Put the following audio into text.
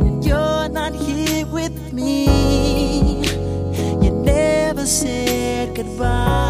that you're not here with me. You never said goodbye.